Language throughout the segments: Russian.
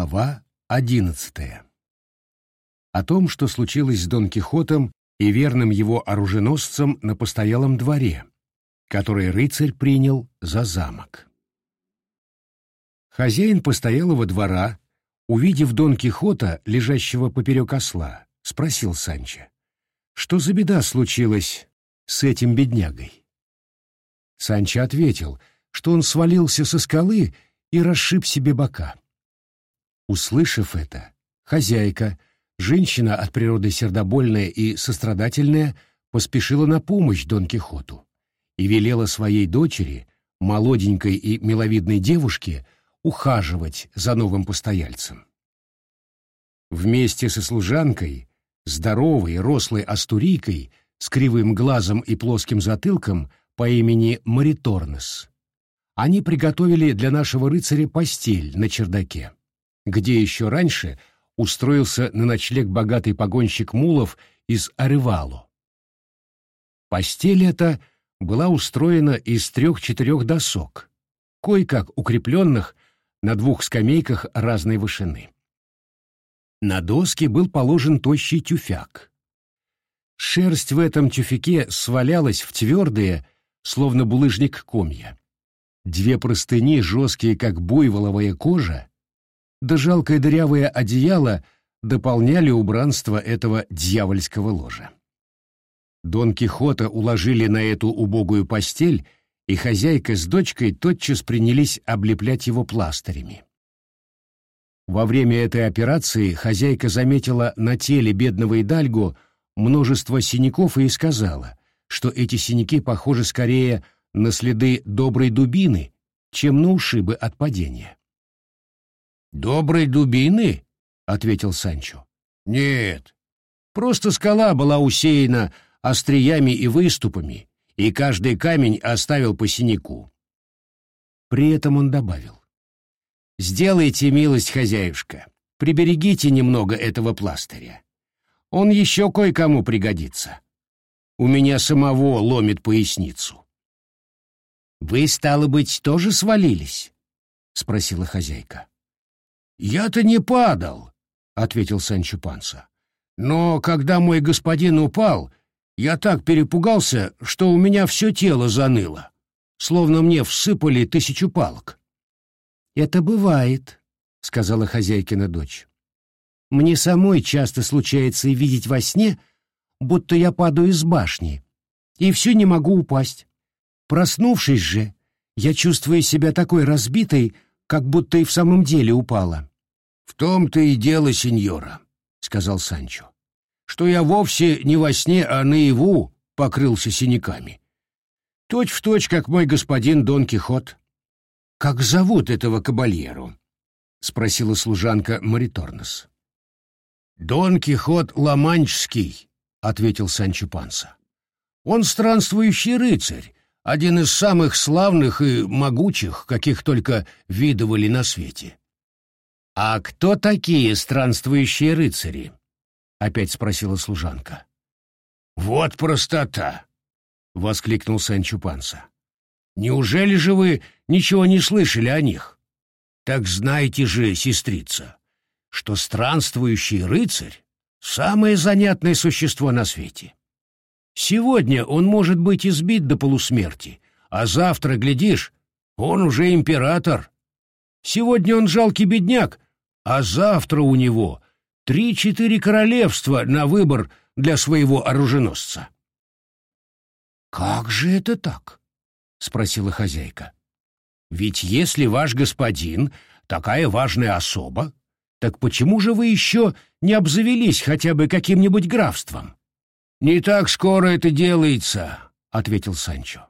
Глава одиннадцатая. О том, что случилось с Дон Кихотом и верным его оруженосцем на постоялом дворе, который рыцарь принял за замок. Хозяин постоялого двора, увидев Дон Кихота, лежащего поперек осла, спросил Санчо, что за беда случилась с этим беднягой. Санчо ответил, что он свалился со скалы и расшиб себе бока. Услышав это, хозяйка, женщина от природы сердобольная и сострадательная, поспешила на помощь Дон Кихоту и велела своей дочери, молоденькой и миловидной девушке, ухаживать за новым постояльцем. Вместе со служанкой, здоровой, рослой астурийкой, с кривым глазом и плоским затылком по имени Мариторнес, они приготовили для нашего рыцаря постель на чердаке где еще раньше устроился на ночлег богатый погонщик мулов из Аревало. Постель эта была устроена из трех-четырех досок, кое-как укрепленных на двух скамейках разной вышины. На доске был положен тощий тюфяк. Шерсть в этом тюфяке свалялась в твердые, словно булыжник комья. Две простыни, жесткие, как буйволовая кожа, да жалкое дырявое одеяло дополняли убранство этого дьявольского ложа. Дон Кихота уложили на эту убогую постель, и хозяйка с дочкой тотчас принялись облеплять его пластырями. Во время этой операции хозяйка заметила на теле бедного Идальго множество синяков и сказала, что эти синяки похожи скорее на следы доброй дубины, чем на ушибы от падения. «Доброй дубины?» — ответил Санчо. «Нет, просто скала была усеяна остриями и выступами, и каждый камень оставил по синяку». При этом он добавил. «Сделайте милость, хозяюшка, приберегите немного этого пластыря. Он еще кое-кому пригодится. У меня самого ломит поясницу». «Вы, стало быть, тоже свалились?» — спросила хозяйка. «Я-то не падал», — ответил Санчо Панса. «Но когда мой господин упал, я так перепугался, что у меня все тело заныло, словно мне всыпали тысячу палок». «Это бывает», — сказала хозяйкина дочь. «Мне самой часто случается видеть во сне, будто я падаю из башни, и все не могу упасть. Проснувшись же, я чувствую себя такой разбитой, как будто и в самом деле упала. «В том-то и дело, сеньора», — сказал Санчо, — «что я вовсе не во сне, а наяву покрылся синяками. Точь в точь, как мой господин Дон Кихот». «Как зовут этого кабальеру?» — спросила служанка Мариторнес. «Дон Кихот Ламанчский», — ответил Санчо Панса. «Он странствующий рыцарь, один из самых славных и могучих, каких только видывали на свете. «А кто такие странствующие рыцари?» — опять спросила служанка. «Вот простота!» — воскликнул Санчо Панса. «Неужели же вы ничего не слышали о них? Так знаете же, сестрица, что странствующий рыцарь — самое занятное существо на свете. Сегодня он может быть избит до полусмерти, а завтра, глядишь, он уже император. Сегодня он жалкий бедняк, а завтра у него три-четыре королевства на выбор для своего оруженосца. «Как же это так?» — спросила хозяйка. «Ведь если ваш господин такая важная особа, так почему же вы еще не обзавелись хотя бы каким-нибудь графством?» «Не так скоро это делается», — ответил Санчо.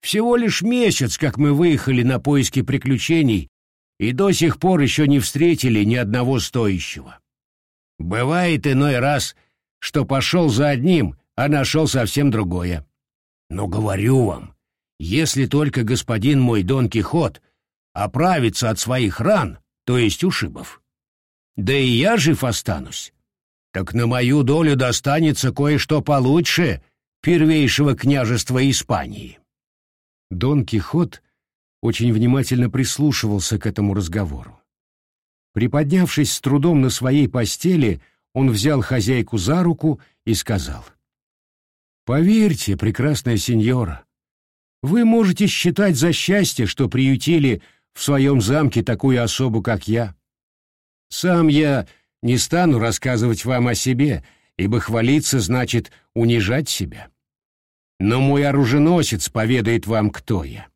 «Всего лишь месяц, как мы выехали на поиски приключений и до сих пор еще не встретили ни одного стоящего. Бывает иной раз, что пошел за одним, а нашел совсем другое. Но говорю вам, если только господин мой Дон Кихот оправится от своих ран, то есть ушибов, да и я жив останусь, так на мою долю достанется кое-что получше первейшего княжества Испании. Дон Кихот очень внимательно прислушивался к этому разговору. Приподнявшись с трудом на своей постели, он взял хозяйку за руку и сказал. «Поверьте, прекрасная сеньора, вы можете считать за счастье, что приютили в своем замке такую особу, как я. Сам я не стану рассказывать вам о себе, ибо хвалиться значит унижать себя. Но мой оруженосец поведает вам, кто я.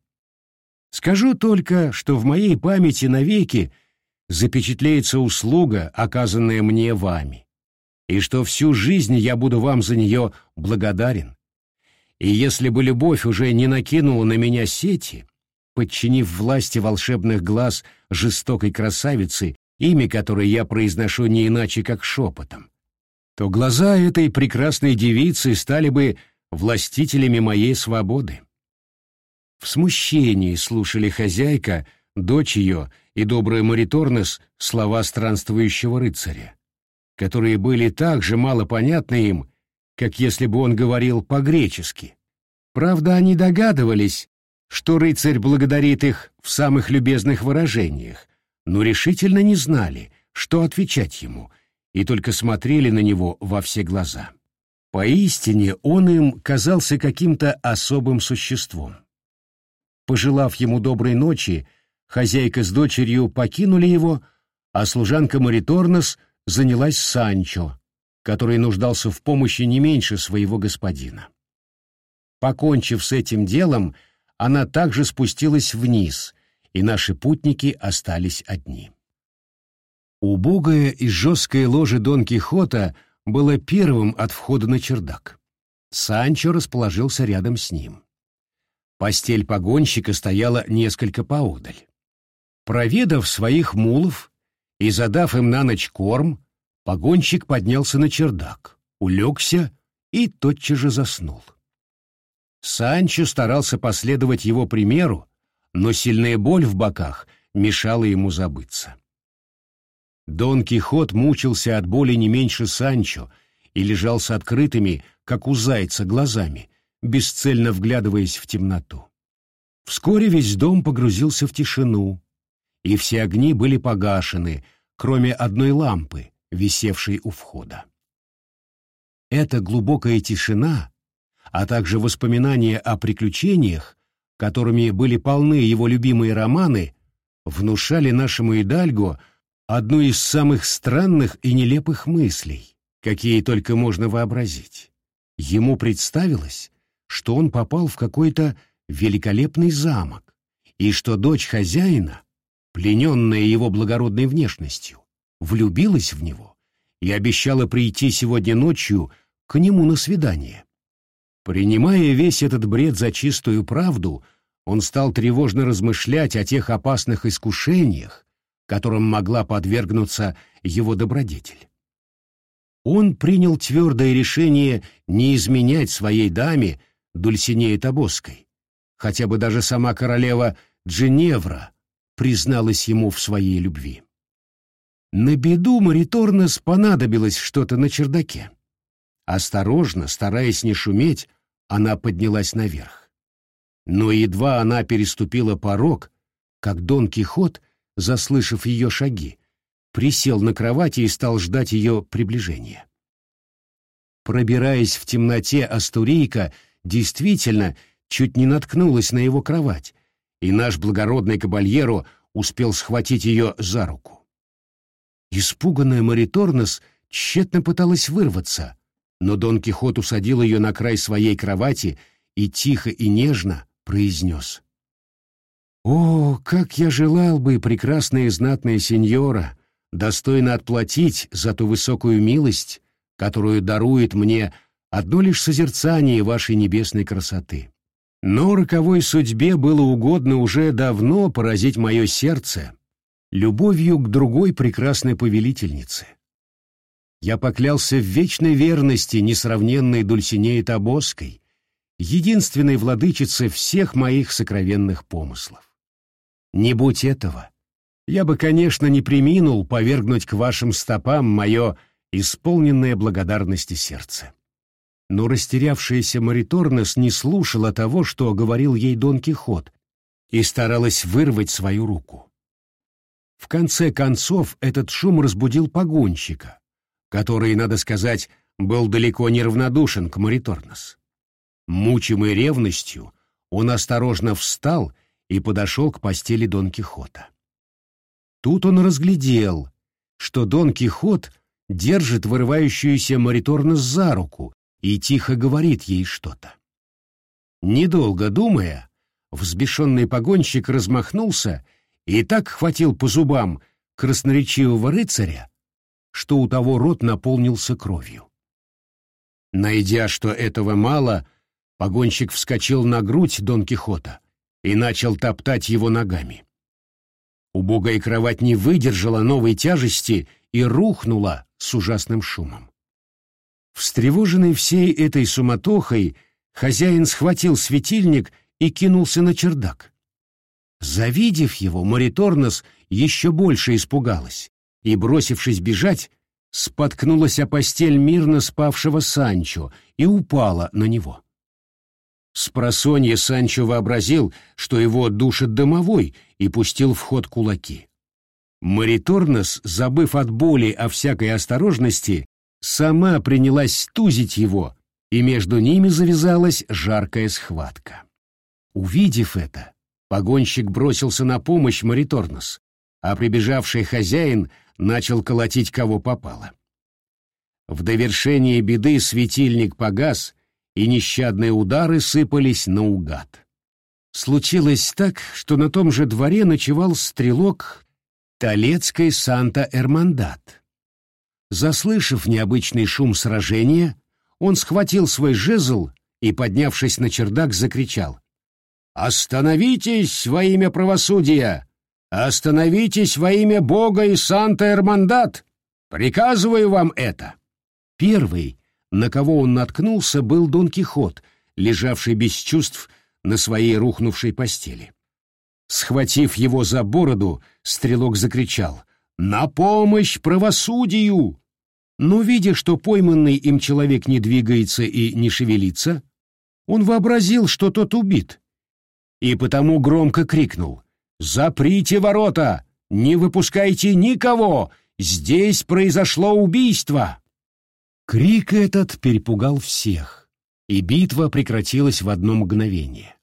Скажу только, что в моей памяти навеки запечатлеется услуга, оказанная мне вами, и что всю жизнь я буду вам за нее благодарен. И если бы любовь уже не накинула на меня сети, подчинив власти волшебных глаз жестокой красавицы, имя которой я произношу не иначе, как шепотом, то глаза этой прекрасной девицы стали бы властителями моей свободы. В смущении слушали хозяйка, дочь ее и добрый Мариторнес слова странствующего рыцаря, которые были так же мало понятны им, как если бы он говорил по-гречески. Правда, они догадывались, что рыцарь благодарит их в самых любезных выражениях, но решительно не знали, что отвечать ему, и только смотрели на него во все глаза. Поистине он им казался каким-то особым существом. Пожелав ему доброй ночи, хозяйка с дочерью покинули его, а служанка Мариторнос занялась Санчо, который нуждался в помощи не меньше своего господина. Покончив с этим делом, она также спустилась вниз, и наши путники остались одни. Убогое и жесткое ложе Дон Кихота было первым от входа на чердак. Санчо расположился рядом с ним. Постель погонщика стояла несколько поодаль. Проведав своих мулов и задав им на ночь корм, Погонщик поднялся на чердак, улегся и тотчас же заснул. Санчо старался последовать его примеру, но сильная боль в боках мешала ему забыться. Дон Кихот мучился от боли не меньше Санчо и лежал с открытыми, как у зайца, глазами, бесцельно вглядываясь в темноту. Вскоре весь дом погрузился в тишину, и все огни были погашены, кроме одной лампы, висевший у входа. Эта глубокая тишина, а также воспоминания о приключениях, которыми были полны его любимые романы, внушали нашему Идальго одну из самых странных и нелепых мыслей, какие только можно вообразить. Ему представилось, что он попал в какой-то великолепный замок, и что дочь хозяина, плененная его благородной внешностью, влюбилась в него и обещала прийти сегодня ночью к нему на свидание. Принимая весь этот бред за чистую правду, он стал тревожно размышлять о тех опасных искушениях, которым могла подвергнуться его добродетель. Он принял твердое решение не изменять своей даме Дульсинея Тобоской, хотя бы даже сама королева Дженевра призналась ему в своей любви. На беду Мариторнес понадобилось что-то на чердаке. Осторожно, стараясь не шуметь, она поднялась наверх. Но едва она переступила порог, как Дон Кихот, заслышав ее шаги, присел на кровати и стал ждать ее приближения. Пробираясь в темноте, Астурийка действительно чуть не наткнулась на его кровать, и наш благородный кабальеро успел схватить ее за руку. Испуганная Мариторнес тщетно пыталась вырваться, но Дон Кихот усадил ее на край своей кровати и тихо и нежно произнес. «О, как я желал бы, прекрасная и знатная сеньора, достойно отплатить за ту высокую милость, которую дарует мне одно лишь созерцание вашей небесной красоты. Но роковой судьбе было угодно уже давно поразить мое сердце, любовью к другой прекрасной повелительнице. Я поклялся в вечной верности несравненной Дульсинеи Тобоской, единственной владычице всех моих сокровенных помыслов. Не будь этого, я бы, конечно, не приминул повергнуть к вашим стопам мое исполненное благодарности сердце. Но растерявшаяся Мариторнес не слушала того, что говорил ей Дон Кихот, и старалась вырвать свою руку. В конце концов этот шум разбудил погонщика, который, надо сказать, был далеко не равнодушен к Мариторнос. Мучимый ревностью, он осторожно встал и подошел к постели Дон Кихота. Тут он разглядел, что Дон Кихот держит вырывающуюся Мариторнос за руку и тихо говорит ей что-то. Недолго думая, взбешенный погонщик размахнулся и так хватил по зубам красноречивого рыцаря, что у того рот наполнился кровью. Найдя, что этого мало, погонщик вскочил на грудь Дон Кихота и начал топтать его ногами. Убогая кровать не выдержала новой тяжести и рухнула с ужасным шумом. Встревоженный всей этой суматохой, хозяин схватил светильник и кинулся на чердак. Завидев его, Мориторнос еще больше испугалась и, бросившись бежать, споткнулась о постель мирно спавшего Санчо и упала на него. Спросонья Санчо вообразил, что его душит домовой, и пустил в ход кулаки. Мариторнос, забыв от боли о всякой осторожности, сама принялась тузить его, и между ними завязалась жаркая схватка. Увидев это, погонщик бросился на помощь Мариторнос, а прибежавший хозяин начал колотить кого попало. В довершение беды светильник погас, и нещадные удары сыпались наугад. Случилось так, что на том же дворе ночевал стрелок Толецкой Санта-Эрмандат. Заслышав необычный шум сражения, он схватил свой жезл и, поднявшись на чердак, закричал. «Остановитесь во имя правосудия! Остановитесь во имя Бога и Санта-Эрмандат! Приказываю вам это!» Первый, на кого он наткнулся, был Дон Кихот, лежавший без чувств на своей рухнувшей постели. Схватив его за бороду, стрелок закричал «На помощь правосудию!» Но, видя, что пойманный им человек не двигается и не шевелится, он вообразил, что тот убит, и потому громко крикнул «Заприте ворота! Не выпускайте никого! Здесь произошло убийство!» Крик этот перепугал всех, и битва прекратилась в одно мгновение.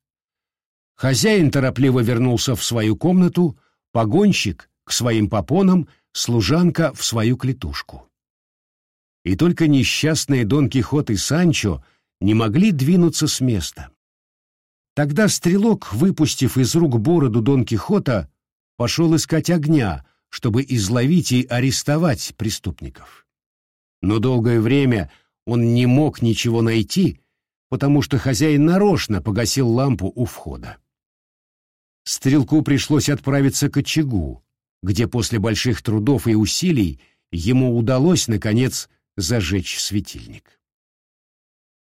Хозяин торопливо вернулся в свою комнату, погонщик — к своим попонам, служанка — в свою клетушку. И только несчастные Дон Кихот и Санчо не могли двинуться с места. Тогда стрелок, выпустив из рук бороду Дон Кихота, пошел искать огня, чтобы изловить и арестовать преступников но долгое время он не мог ничего найти, потому что хозяин нарочно погасил лампу у входа. Стрелку пришлось отправиться к очагу, где после больших трудов и усилий ему удалось, наконец, зажечь светильник.